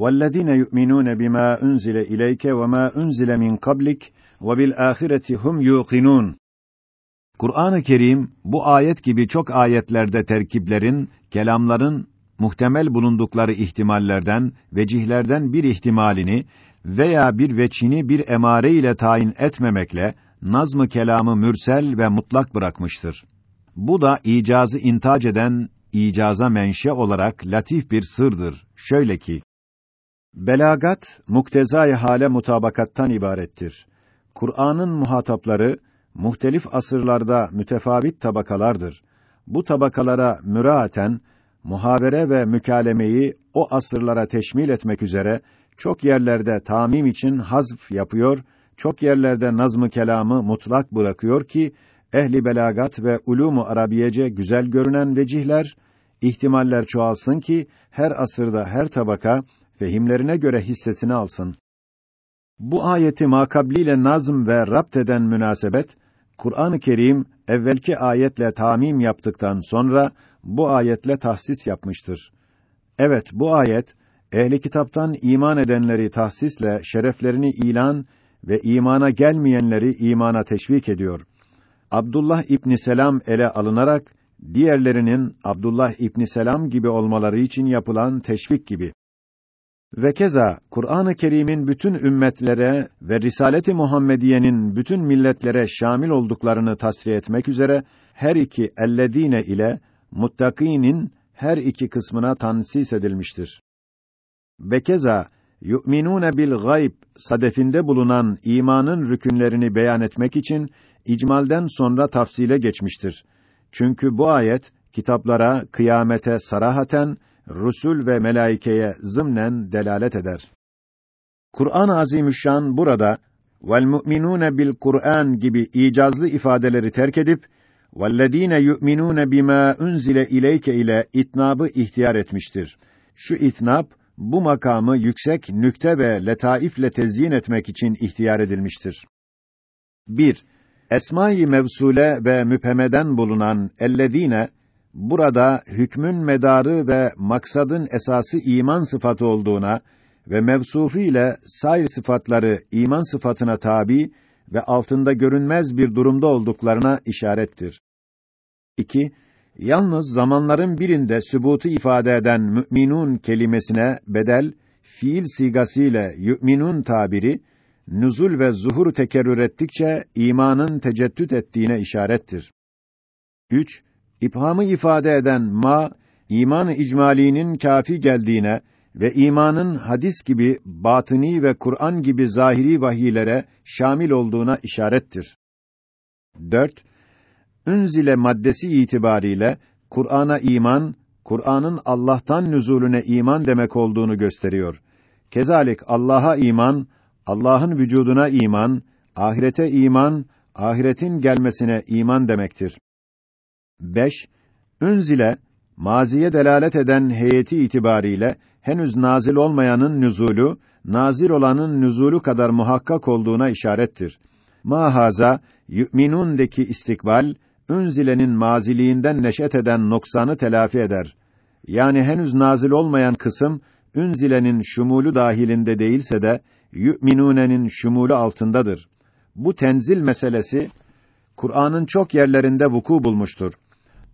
وَالَّذِينَ يُؤْمِنُونَ بِمَا أُنْزِلَ إِلَيْكَ وَمَا أُنْزِلَ مِنْ قَبْلِكَ وَبِالْآخِرَةِ هُمْ يُوقِنُونَ Kur'an-ı Kerim bu ayet gibi çok ayetlerde terkiplerin, kelamların muhtemel bulundukları ihtimallerden, vecihlerden bir ihtimalini veya bir veçini bir emare ile tayin etmemekle nazmı kelamı mürsel ve mutlak bırakmıştır. Bu da icazı intac eden icaza menşe olarak latif bir sırdır. Şöyle ki Belagat muktezai hale mutabakattan ibarettir. Kur'an'ın muhatapları muhtelif asırlarda mütefavit tabakalardır. Bu tabakalara müraaten muhavere ve mükalemeyi o asırlara teşmil etmek üzere çok yerlerde tamim için hazf yapıyor, çok yerlerde nazmı kelamı mutlak bırakıyor ki ehli belagat ve ulumu arabiyece güzel görünen vecihler ihtimaller çoğalsın ki her asırda her tabaka fehimlerine göre hissesini alsın. Bu ayeti makabliyle nazm ve rapt eden münasebet Kur'an-ı Kerim evvelki ayetle tamim yaptıktan sonra bu ayetle tahsis yapmıştır. Evet, bu ayet ehli kitaptan iman edenleri tahsisle şereflerini ilan ve imana gelmeyenleri imana teşvik ediyor. Abdullah İbn Selam ele alınarak diğerlerinin Abdullah İbn Selam gibi olmaları için yapılan teşvik gibi. Ve keza Kur'an-ı Kerim'in bütün ümmetlere ve Risaleti Muhammediye'nin bütün milletlere şamil olduklarını tasrih etmek üzere her iki ellezine ile muttakînin her iki kısmına tansis edilmiştir. Ve keza yu'minûne bil gayb sadefinde bulunan imanın rükünlerini beyan etmek için icmalden sonra tafsile geçmiştir. Çünkü bu ayet kitaplara, kıyamete sarahaten, rusul ve melaikeye zımnen delalet eder. Kur'an-ı Azimüşşan burada vel mu'minûne bil Kur'an gibi icazlı ifadeleri terk edip vellezîne yu'minûne bimâ unzile ileyke ile itnabı ihtiyar etmiştir. Şu itnab bu makamı yüksek nükte ve letaifle tezyin etmek için ihtiyar edilmiştir. 1. Esma-i mevsule ve müphemeden bulunan ellezîne burada hükmün medarı ve maksadın esası iman sıfatı olduğuna ve mevsufu ile sair sıfatları iman sıfatına tabi ve altında görünmez bir durumda olduklarına işarettir. 2. Yalnız zamanların birinde sübutu ifade eden müminun kelimesine bedel fiil sigasıyla yu'minun tabiri nüzul ve zuhur tekerrür ettikçe imanın teceddüt ettiğine işarettir. 3. İphamı ifade eden ma iman icmalinin kafi geldiğine ve imanın hadis gibi batini ve Kur'an gibi zahiri vahiylere şamil olduğuna işarettir. 4. Ünzile maddesi itibariyle Kur'an'a iman, Kur'an'ın Allah'tan nüzulüne iman demek olduğunu gösteriyor. Kezalik Allah'a iman, Allah'ın vücuduna iman, ahirete iman, ahiretin gelmesine iman demektir. 5. Ünzile maziye delalet eden heyeti itibariyle henüz nazil olmayanın nüzulu, nazil olanın nüzulu kadar muhakkak olduğuna işarettir. Mahaza yu'minundeki istikbal ünzilenin maziliğinden neşet eden noksanı telafi eder. Yani henüz nazil olmayan kısım ünzilenin şumulu dahilinde değilse de yu'minune'nin şumulu altındadır. Bu tenzil meselesi Kur'an'ın çok yerlerinde vuku bulmuştur.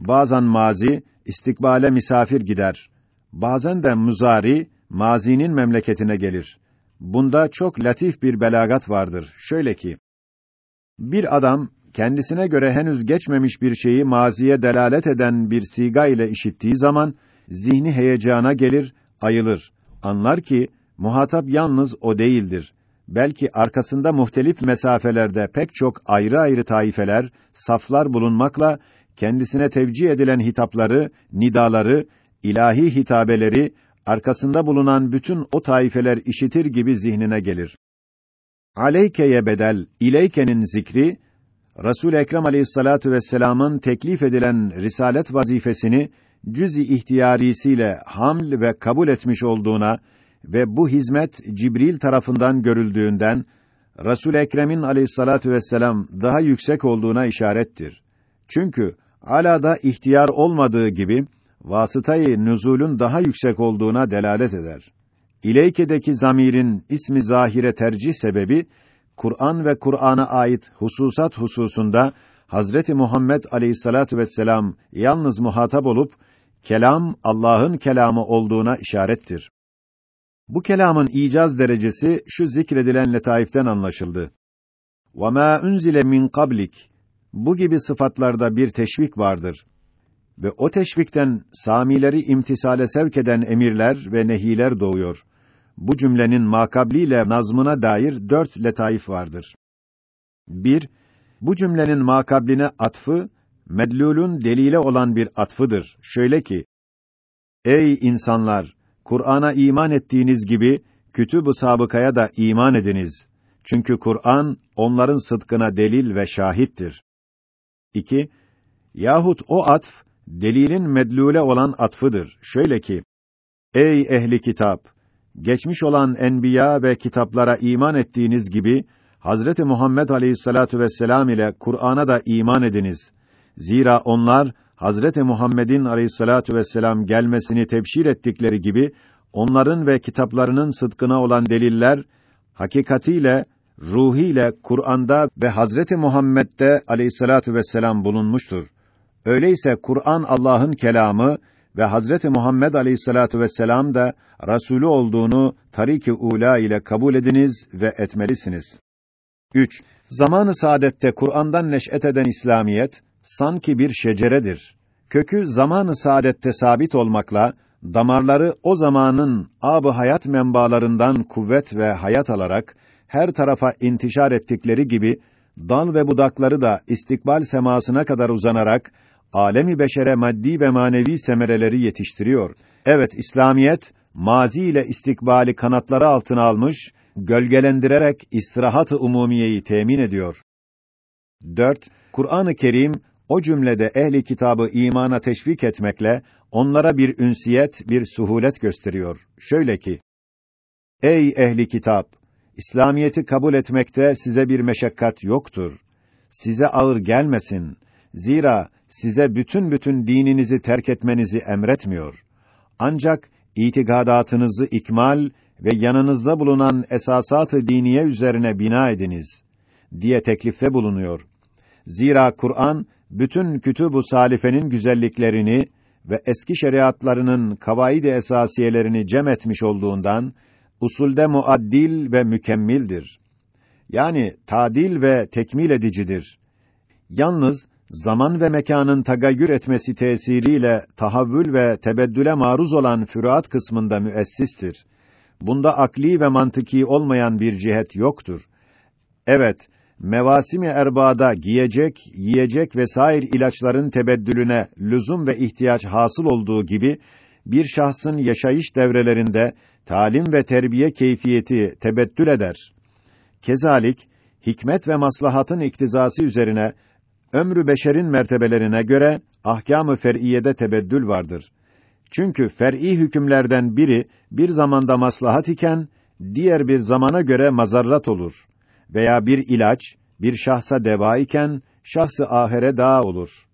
Bazen mazi istikbale misafir gider. Bazen de muzari mazinin memleketine gelir. Bunda çok latif bir belagat vardır. Şöyle ki bir adam kendisine göre henüz geçmemiş bir şeyi maziye delalet eden bir siga ile işittiği zaman zihni heyecana gelir, ayılır. Anlar ki muhatap yalnız o değildir. Belki arkasında muhtelif mesafelerde pek çok ayrı ayrı taifeler, saflar bulunmakla kendisine tevcih edilen hitapları, nidaları, ilahi hitabeleri arkasında bulunan bütün o taifeler işitir gibi zihnine gelir. Aleykeye bedel, ileykenin zikri Resul Ekrem Aleyhissalatu vesselam'ın teklif edilen risalet vazifesini cüz-i ihtiyarisiyle haml ve kabul etmiş olduğuna ve bu hizmet Cibril tarafından görüldüğünden Resul Ekrem'in Aleyhissalatu vesselam daha yüksek olduğuna işarettir. Çünkü alada ihtiyar olmadığı gibi vasıtayı nüzulün daha yüksek olduğuna delalet eder. İleyke'deki zamirin ismi zahire tercih sebebi Kur'an ve Kur'an'a ait hususat hususunda Hazreti Muhammed Aleyhissalatu vesselam yalnız muhatap olup kelam Allah'ın kelamı olduğuna işarettir. Bu kelamın icaz derecesi şu zikredilen letaiften anlaşıldı. وَمَا unzile min kablik. bu gibi sıfatlarda bir teşvik vardır. Ve o teşvikten samileri imtisale sevk eden emirler ve nehiler doğuyor. Bu cümlenin makabliyle nazmına dair dört letaif vardır. 1. Bu cümlenin makabline atfı, medlulun delile olan bir atfıdır. Şöyle ki, Ey insanlar! Kur'an'a iman ettiğiniz gibi, kütüb-ü sabıkaya da iman ediniz. Çünkü Kur'an, onların sıdkına delil ve şahittir. 2. Yahut o atf, delilin medlule olan atfıdır. Şöyle ki, Ey ehli kitap! Geçmiş olan enbiya ve kitaplara iman ettiğiniz gibi, Hazreti Muhammed Aleyhissalatu vesselam ile Kur'an'a da iman ediniz. Zira onlar Hazreti Muhammed'in Aleyhissalatu vesselam gelmesini tebşir ettikleri gibi onların ve kitaplarının sıdkına olan deliller hakikatiyle ruhiyle Kur'an'da ve Hazreti Muhammed'de Aleyhissalatu vesselam bulunmuştur. Öyleyse Kur'an Allah'ın kelamı ve Hazreti Muhammed Aleyhissalatu vesselam da Rasulü olduğunu tarik-i ula ile kabul ediniz ve etmelisiniz. 3. Zamanı saadette Kur'an'dan neş'et eden İslamiyet sanki bir şeceredir. Kökü zamanı saadette sabit olmakla damarları o zamanın ab hayat menbaalarından kuvvet ve hayat alarak her tarafa intişar ettikleri gibi dal ve budakları da istikbal semasına kadar uzanarak alemi beşere maddi ve manevi semereleri yetiştiriyor. Evet İslamiyet mazi ile istikbali kanatları altına almış, gölgelendirerek istirahat-ı umumiyeyi temin ediyor. 4. Kur'an-ı Kerim o cümlede ehli kitabı imana teşvik etmekle onlara bir ünsiyet, bir suhulet gösteriyor. Şöyle ki: Ey ehli kitap, İslamiyeti kabul etmekte size bir meşakkat yoktur. Size ağır gelmesin. Zira size bütün bütün dininizi terk etmenizi emretmiyor. Ancak itikadatınızı ikmal ve yanınızda bulunan esasat-ı diniye üzerine bina ediniz diye teklifte bulunuyor. Zira Kur'an bütün kütüb-u salifenin güzelliklerini ve eski şeriatlarının kavaid-i esasiyelerini cem etmiş olduğundan usulde muaddil ve mükemmildir. Yani tadil ve tekmil edicidir. Yalnız zaman ve mekanın tagayyür etmesi tesiriyle tahavvül ve tebeddüle maruz olan füruat kısmında müessistir. Bunda akli ve mantıki olmayan bir cihet yoktur. Evet, mevasimi erbada giyecek, yiyecek ve sair ilaçların tebeddülüne lüzum ve ihtiyaç hasıl olduğu gibi bir şahsın yaşayış devrelerinde talim ve terbiye keyfiyeti tebeddül eder. Kezalik hikmet ve maslahatın iktizası üzerine ömrü beşerin mertebelerine göre ahkâm-ı fer'iyede tebeddül vardır. Çünkü fer'i hükümlerden biri bir zamanda maslahat iken diğer bir zamana göre mazarrat olur veya bir ilaç bir şahsa deva iken şahsı ahire dağ olur.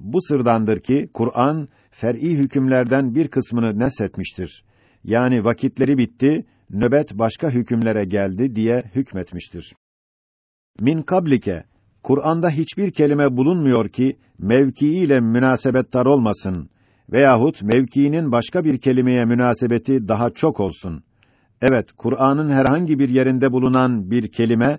Bu sırdandır ki Kur'an fer'i hükümlerden bir kısmını neshetmiştir. Yani vakitleri bitti, nöbet başka hükümlere geldi diye hükmetmiştir. Min kablike Kur'an'da hiçbir kelime bulunmuyor ki mevkiiyle münasebettar olmasın veyahut mevkiinin başka bir kelimeye münasebeti daha çok olsun. Evet, Kur'an'ın herhangi bir yerinde bulunan bir kelime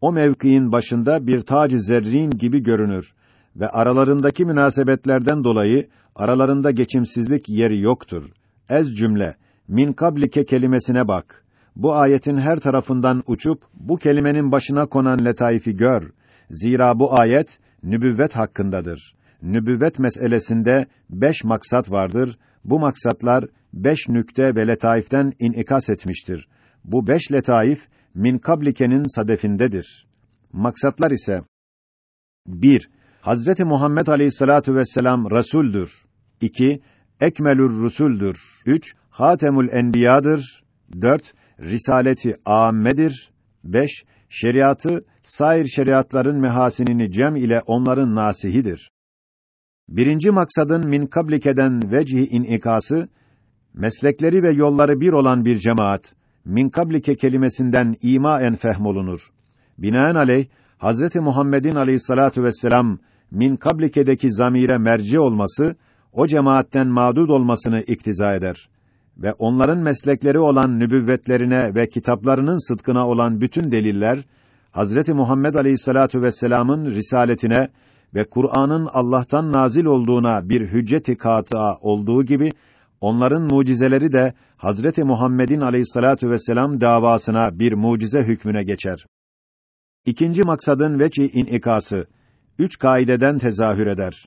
o mevkiin başında bir tac-ı zerrin gibi görünür ve aralarındaki münasebetlerden dolayı aralarında geçimsizlik yeri yoktur. Ez cümle min kablike kelimesine bak. Bu ayetin her tarafından uçup bu kelimenin başına konan letaifi gör. Zira bu ayet nübüvvet hakkındadır. Nübüvvet meselesinde beş maksat vardır. Bu maksatlar beş nükte ve letaiften inikas etmiştir. Bu beş letaif min kablikenin sadefindedir. Maksatlar ise 1. Hazreti Muhammed Aleyhissalatu vesselam resuldür. 2. Ekmelür rusuldür. 3. Hatemul enbiyadır. 4. Risaleti âmmedir. 5. Şeriatı sair şeriatların mehasinini cem ile onların nasihidir. Birinci maksadın min kablikeden vecihi inikası meslekleri ve yolları bir olan bir cemaat, min kablike kelimesinden ima en fehmolunur. Binaenaleyh, Hazreti Muhammed'in aleyhissalatu vesselam min kablike'deki zamire merci olması, o cemaatten mağdud olmasını iktiza eder. Ve onların meslekleri olan nübüvvetlerine ve kitaplarının sıdkına olan bütün deliller, Hazreti Muhammed aleyhissalatu vesselam'ın risaletine ve Kur'an'ın Allah'tan nazil olduğuna bir hücceti katıa olduğu gibi, onların mucizeleri de Hazreti Muhammed'in aleyhissalatu vesselam davasına bir mucize hükmüne geçer. İkinci maksadın veçi inikası üç kaideden tezahür eder.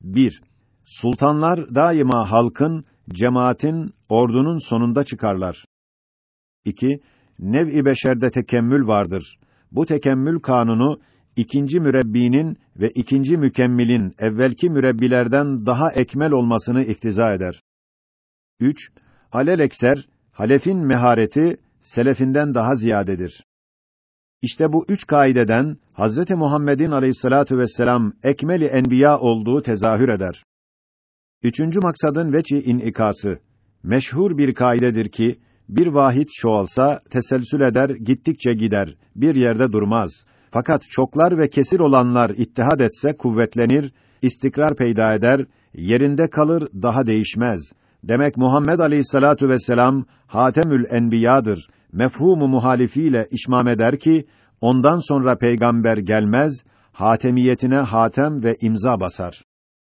1. Sultanlar daima halkın, cemaatin, ordunun sonunda çıkarlar. 2. Nev-i beşerde tekemmül vardır. Bu tekemmül kanunu ikinci mürebbinin ve ikinci mükemmilin evvelki mürebbilerden daha ekmel olmasını iktiza eder. 3. Alelekser halefin mehareti selefinden daha ziyadedir. İşte bu üç kaideden Hazreti Muhammed'in aleyhissalatu vesselam ekmeli enbiya olduğu tezahür eder. Üçüncü maksadın veçi inikası. Meşhur bir kaidedir ki bir vahid çoğalsa teselsül eder, gittikçe gider, bir yerde durmaz. Fakat çoklar ve kesir olanlar ittihad etse kuvvetlenir, istikrar peyda eder, yerinde kalır, daha değişmez. Demek Muhammed Aleyhissalatu vesselam Hatemül Enbiya'dır. Mefhumu muhalifiyle işmam eder ki ondan sonra peygamber gelmez, hatemiyetine hatem ve imza basar.